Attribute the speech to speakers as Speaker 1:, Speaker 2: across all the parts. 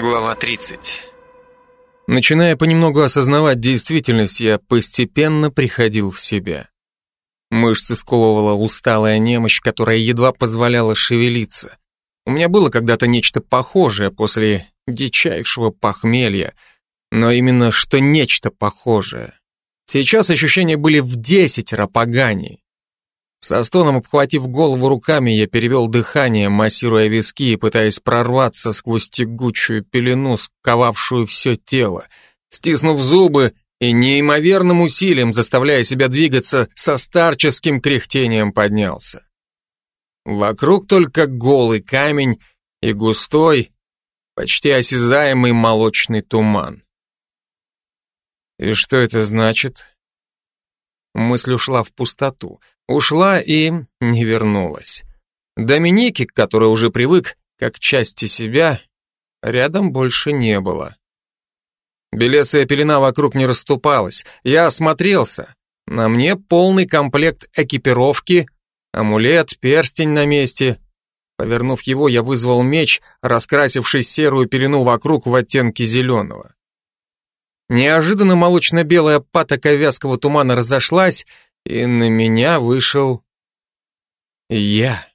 Speaker 1: Глава 30.
Speaker 2: Начиная понемногу осознавать действительность, я постепенно приходил в себя. Мышцы сковывала усталая немощь, которая едва позволяла шевелиться. У меня было когда-то нечто похожее после дичайшего похмелья, но именно что нечто похожее. Сейчас ощущения были в десятеро поганей. Со стоном обхватив голову руками, я перевел дыхание, массируя виски и пытаясь прорваться сквозь тягучую пелену, сковавшую все тело. Стиснув зубы и неимоверным усилием, заставляя себя двигаться, со старческим кряхтением поднялся. Вокруг только голый камень и густой, почти осязаемый молочный туман. И что это значит? Мысль ушла в пустоту. Ушла и не вернулась. Доминики, к которой уже привык, как части себя, рядом больше не было. Белесая пелена вокруг не расступалась. Я осмотрелся. На мне полный комплект экипировки, амулет, перстень на месте. Повернув его, я вызвал меч, раскрасивший серую пелену вокруг в оттенке зеленого. Неожиданно молочно-белая патока вязкого тумана разошлась, и на меня вышел я.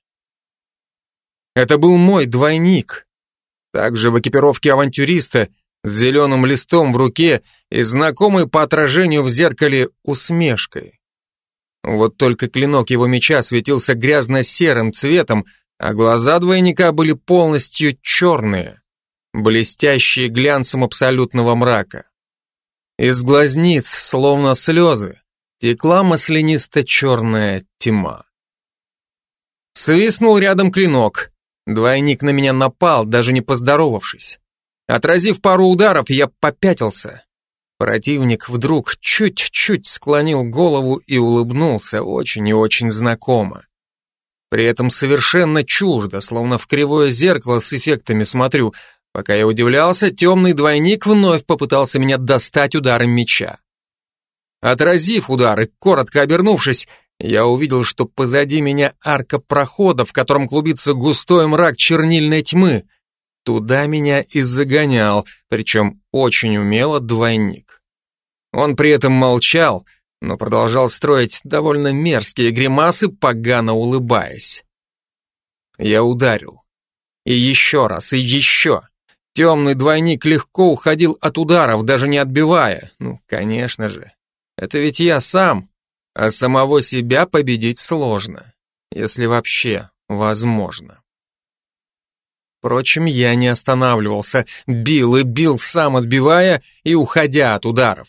Speaker 2: Это был мой двойник. Также в экипировке авантюриста, с зеленым листом в руке и знакомый по отражению в зеркале усмешкой. Вот только клинок его меча светился грязно-серым цветом, а глаза двойника были полностью черные, блестящие глянцем абсолютного мрака. Из глазниц, словно слезы, текла маслянисто-черная тьма. Свистнул рядом клинок. Двойник на меня напал, даже не поздоровавшись. Отразив пару ударов, я попятился. Противник вдруг чуть-чуть склонил голову и улыбнулся очень и очень знакомо. При этом совершенно чуждо, словно в кривое зеркало с эффектами смотрю. Пока я удивлялся, темный двойник вновь попытался меня достать ударом меча. Отразив удар и коротко обернувшись, я увидел, что позади меня арка прохода, в котором клубится густой мрак чернильной тьмы. Туда меня и загонял, причем очень умело двойник. Он при этом молчал, но продолжал строить довольно мерзкие гримасы, погано улыбаясь. Я ударил. И еще раз, и еще. Темный двойник легко уходил от ударов, даже не отбивая. Ну, конечно же. Это ведь я сам, а самого себя победить сложно, если вообще возможно. Впрочем, я не останавливался, бил и бил сам отбивая и уходя от ударов.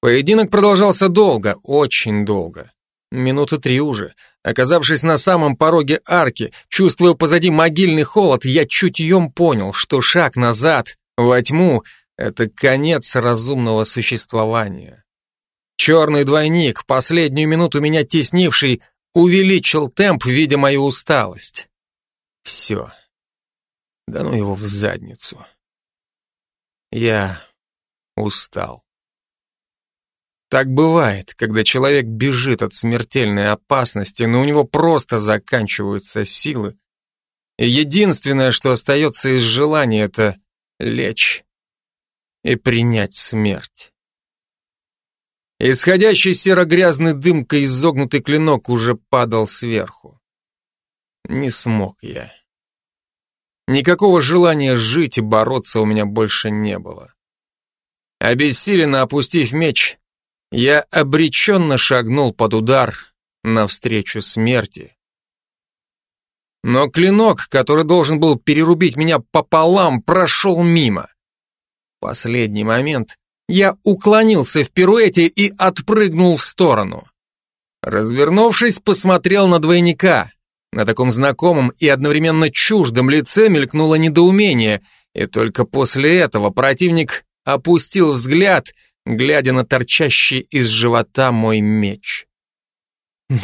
Speaker 2: Поединок продолжался долго, очень долго. Минуты три уже. Оказавшись на самом пороге арки, чувствуя позади могильный холод, я чутьем понял, что шаг назад, во тьму, это конец разумного существования. Черный двойник, последнюю минуту меня теснивший, увеличил темп, видя мою усталость. Все. Да ну его в задницу. Я устал. Так бывает, когда человек бежит от смертельной опасности, но у него просто заканчиваются силы. И единственное, что остается из желания, это лечь и принять смерть. Исходящий серо-грязной дымкой изогнутый клинок уже падал сверху. Не смог я. Никакого желания жить и бороться у меня больше не было. Обессиленно опустив меч, я обреченно шагнул под удар навстречу смерти. Но клинок, который должен был перерубить меня пополам, прошел мимо. Последний момент я уклонился в пируэте и отпрыгнул в сторону. Развернувшись, посмотрел на двойника. На таком знакомом и одновременно чуждом лице мелькнуло недоумение, и только после этого противник опустил взгляд, глядя на торчащий из живота мой меч.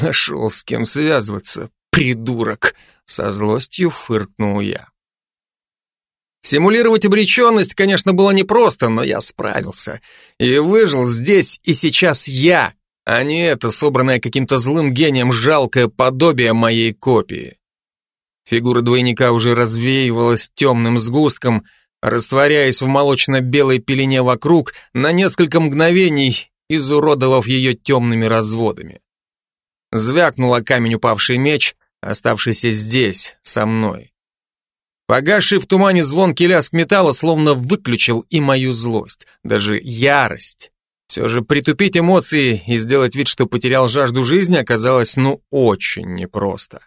Speaker 2: Нашел с кем связываться, придурок, со злостью фыркнул я. Симулировать обреченность, конечно, было непросто, но я справился. И выжил здесь и сейчас я, а не это собранное каким-то злым гением жалкое подобие моей копии. Фигура двойника уже развеивалась темным сгустком, растворяясь в молочно-белой пелене вокруг, на несколько мгновений изуродовав ее темными разводами. Звякнула камень упавший меч, оставшийся здесь, со мной. Погасший в тумане звонкий лязг металла словно выключил и мою злость, даже ярость. Все же притупить эмоции и сделать вид, что потерял жажду жизни, оказалось ну очень непросто.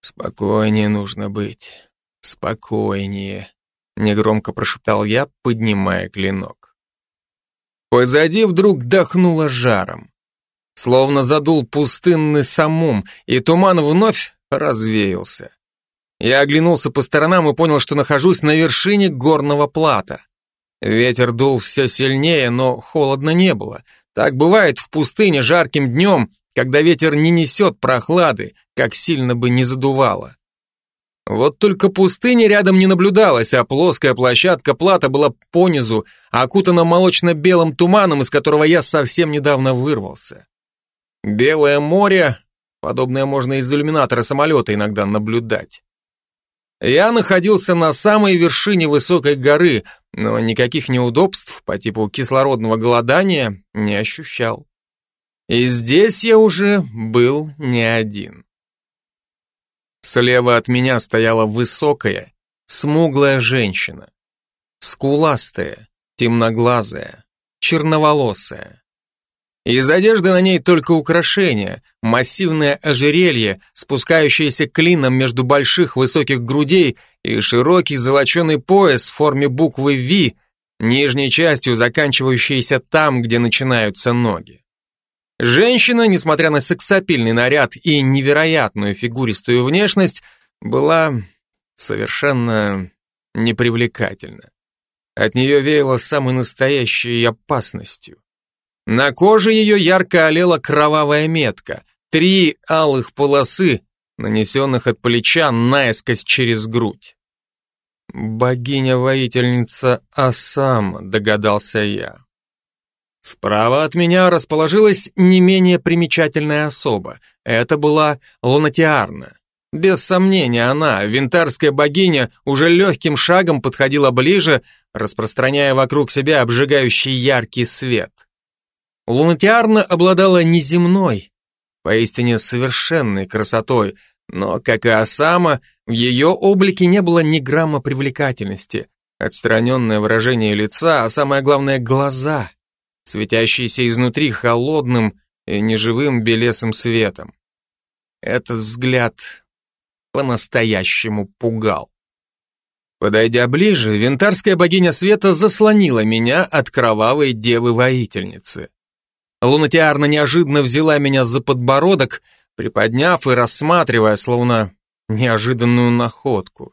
Speaker 2: Спокойнее нужно быть, спокойнее, негромко прошептал я, поднимая клинок. Позади вдруг дохнуло жаром. Словно задул пустынный самум, и туман вновь развеялся. Я оглянулся по сторонам и понял, что нахожусь на вершине горного плата. Ветер дул все сильнее, но холодно не было. Так бывает в пустыне жарким днем, когда ветер не несет прохлады, как сильно бы не задувало. Вот только пустыни рядом не наблюдалось, а плоская площадка плата была понизу, окутана молочно-белым туманом, из которого я совсем недавно вырвался. Белое море, подобное можно из иллюминатора самолета иногда наблюдать. Я находился на самой вершине высокой горы, но никаких неудобств по типу кислородного голодания не ощущал. И здесь я уже был не один. Слева от меня стояла высокая, смуглая женщина. Скуластая, темноглазая, черноволосая. Из одежды на ней только украшения, массивное ожерелье, спускающееся клином между больших высоких грудей и широкий золоченый пояс в форме буквы V, нижней частью заканчивающийся там, где начинаются ноги. Женщина, несмотря на сексапильный наряд и невероятную фигуристую внешность, была совершенно непривлекательна. От нее веяло самой настоящей опасностью. На коже ее ярко олела кровавая метка, три алых полосы, нанесенных от плеча наискось через грудь. «Богиня-воительница Асам», — догадался я. Справа от меня расположилась не менее примечательная особа. Это была Лунатиарна. Без сомнения, она, винтарская богиня, уже легким шагом подходила ближе, распространяя вокруг себя обжигающий яркий свет. Лунатиарна обладала неземной, поистине совершенной красотой, но, как и Осама, в ее облике не было ни грамма привлекательности, отстраненное выражение лица, а самое главное — глаза, светящиеся изнутри холодным и неживым белесым светом. Этот взгляд по-настоящему пугал. Подойдя ближе, винтарская богиня света заслонила меня от кровавой девы-воительницы. Лунатиарна неожиданно взяла меня за подбородок, приподняв и рассматривая, словно неожиданную находку.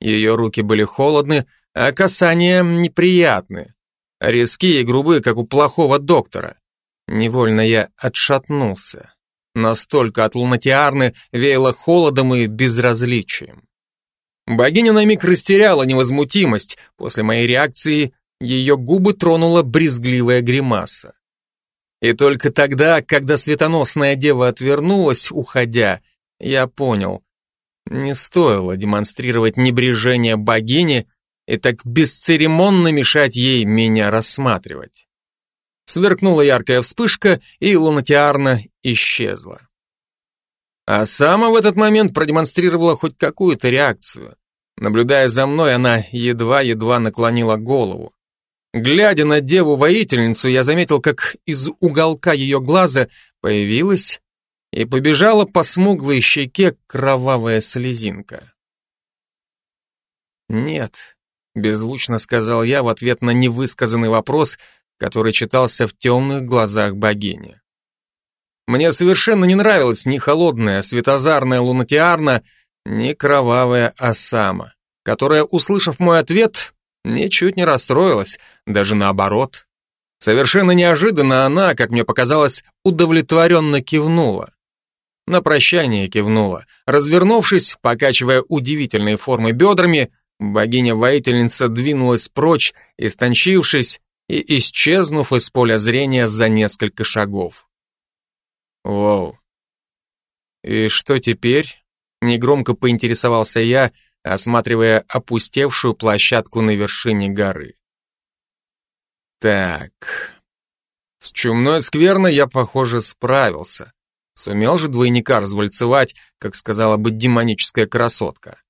Speaker 2: Ее руки были холодны, а касания неприятны. Резкие и грубые, как у плохого доктора. Невольно я отшатнулся. Настолько от лунатиарны веяло холодом и безразличием. Богиня на миг растеряла невозмутимость. После моей реакции ее губы тронула брезгливая гримаса. И только тогда, когда светоносная дева отвернулась, уходя, я понял, не стоило демонстрировать небрежение богини и так бесцеремонно мешать ей меня рассматривать. Сверкнула яркая вспышка, и лунатиарна исчезла. А сама в этот момент продемонстрировала хоть какую-то реакцию. Наблюдая за мной, она едва-едва наклонила голову. Глядя на деву-воительницу, я заметил, как из уголка ее глаза появилась и побежала по смуглой щеке кровавая слезинка. «Нет», — беззвучно сказал я в ответ на невысказанный вопрос, который читался в темных глазах богини. Мне совершенно не нравилась ни холодная светозарная лунатиарна, ни кровавая осама, которая, услышав мой ответ, ничуть не расстроилась, даже наоборот. Совершенно неожиданно она, как мне показалось, удовлетворенно кивнула. На прощание кивнула. Развернувшись, покачивая удивительные формы бедрами, богиня-воительница двинулась прочь, истончившись и исчезнув из поля зрения за несколько шагов. Воу. И что теперь? Негромко поинтересовался я, осматривая опустевшую площадку на вершине горы. Так, с чумной скверной я, похоже, справился. Сумел же двойника развальцевать, как сказала бы демоническая красотка.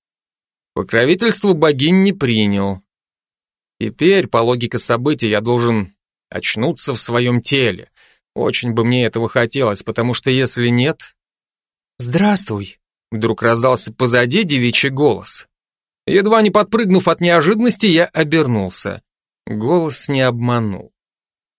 Speaker 2: Покровительство богинь не принял. Теперь, по логике событий, я должен очнуться в своем теле. Очень бы мне этого хотелось, потому что если нет... «Здравствуй!» Вдруг раздался позади девичий голос. Едва не подпрыгнув от неожиданности, я обернулся. Голос не обманул.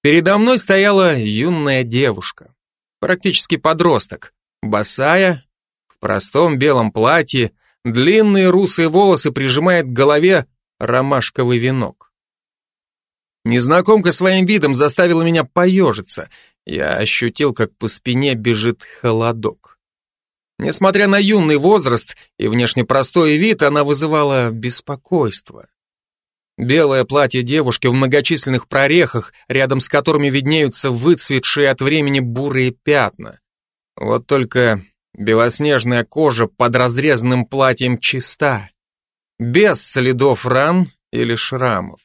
Speaker 2: Передо мной стояла юная девушка, практически подросток, босая, в простом белом платье, длинные русые волосы прижимает к голове ромашковый венок. Незнакомка своим видом заставила меня поежиться. Я ощутил, как по спине бежит холодок. Несмотря на юный возраст и внешне простой вид, она вызывала беспокойство. Белое платье девушки в многочисленных прорехах, рядом с которыми виднеются выцветшие от времени бурые пятна. Вот только белоснежная кожа под разрезанным платьем чиста, без следов ран или шрамов.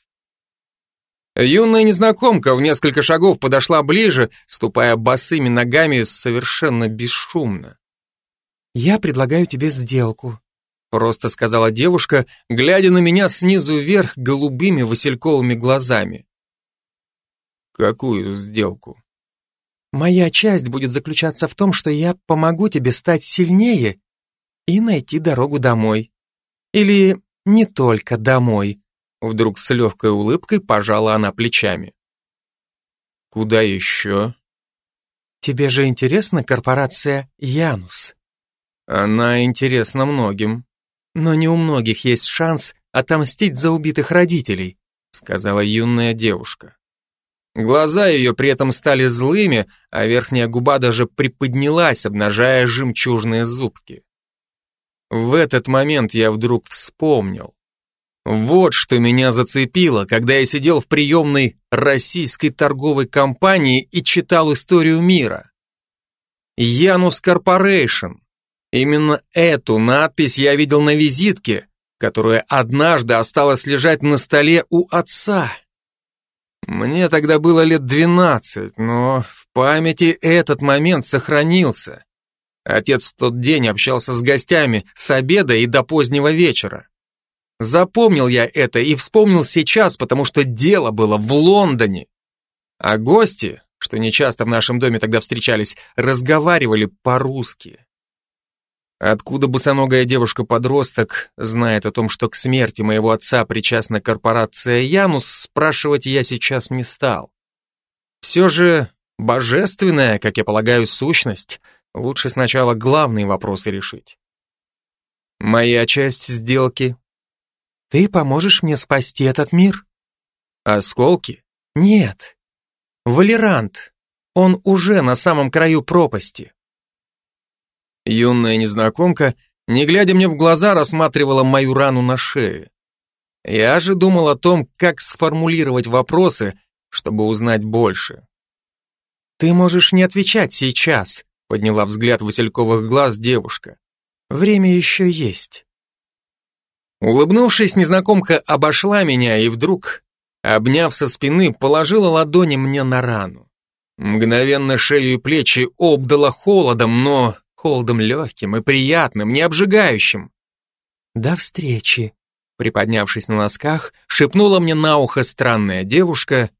Speaker 2: Юная незнакомка в несколько шагов подошла ближе, ступая босыми ногами совершенно бесшумно. «Я предлагаю тебе сделку», — просто сказала девушка, глядя на меня снизу вверх голубыми васильковыми глазами. «Какую сделку?» «Моя часть будет заключаться в том, что я помогу тебе стать сильнее и найти дорогу домой. Или не только домой», Вдруг с легкой улыбкой пожала она плечами. Куда еще? Тебе же интересна корпорация Янус? Она интересна многим. Но не у многих есть шанс отомстить за убитых родителей, сказала юная девушка. Глаза ее при этом стали злыми, а верхняя губа даже приподнялась, обнажая жемчужные зубки. В этот момент я вдруг вспомнил. Вот что меня зацепило, когда я сидел в приемной российской торговой компании и читал историю мира. Янус Корпорейшн. Именно эту надпись я видел на визитке, которая однажды осталась лежать на столе у отца. Мне тогда было лет двенадцать, но в памяти этот момент сохранился. Отец в тот день общался с гостями с обеда и до позднего вечера. Запомнил я это и вспомнил сейчас, потому что дело было в Лондоне. А гости, что нечасто в нашем доме тогда встречались, разговаривали по-русски. Откуда босоногая девушка-подросток знает о том, что к смерти моего отца причастна корпорация Янус, спрашивать я сейчас не стал. Все же божественная, как я полагаю, сущность, лучше сначала главные вопросы решить. Моя часть сделки ты поможешь мне спасти этот мир? Осколки? Нет. Валерант. Он уже на самом краю пропасти. Юная незнакомка, не глядя мне в глаза, рассматривала мою рану на шее. Я же думал о том, как сформулировать вопросы, чтобы узнать больше. «Ты можешь не отвечать сейчас», — подняла взгляд васильковых глаз девушка. «Время еще есть». Улыбнувшись, незнакомка обошла меня и вдруг, обняв со спины, положила ладони мне на рану. Мгновенно шею и плечи обдала холодом, но холодом легким и приятным, не обжигающим. «До встречи», — приподнявшись на носках, шепнула мне на ухо странная девушка,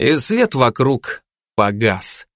Speaker 2: и свет вокруг погас.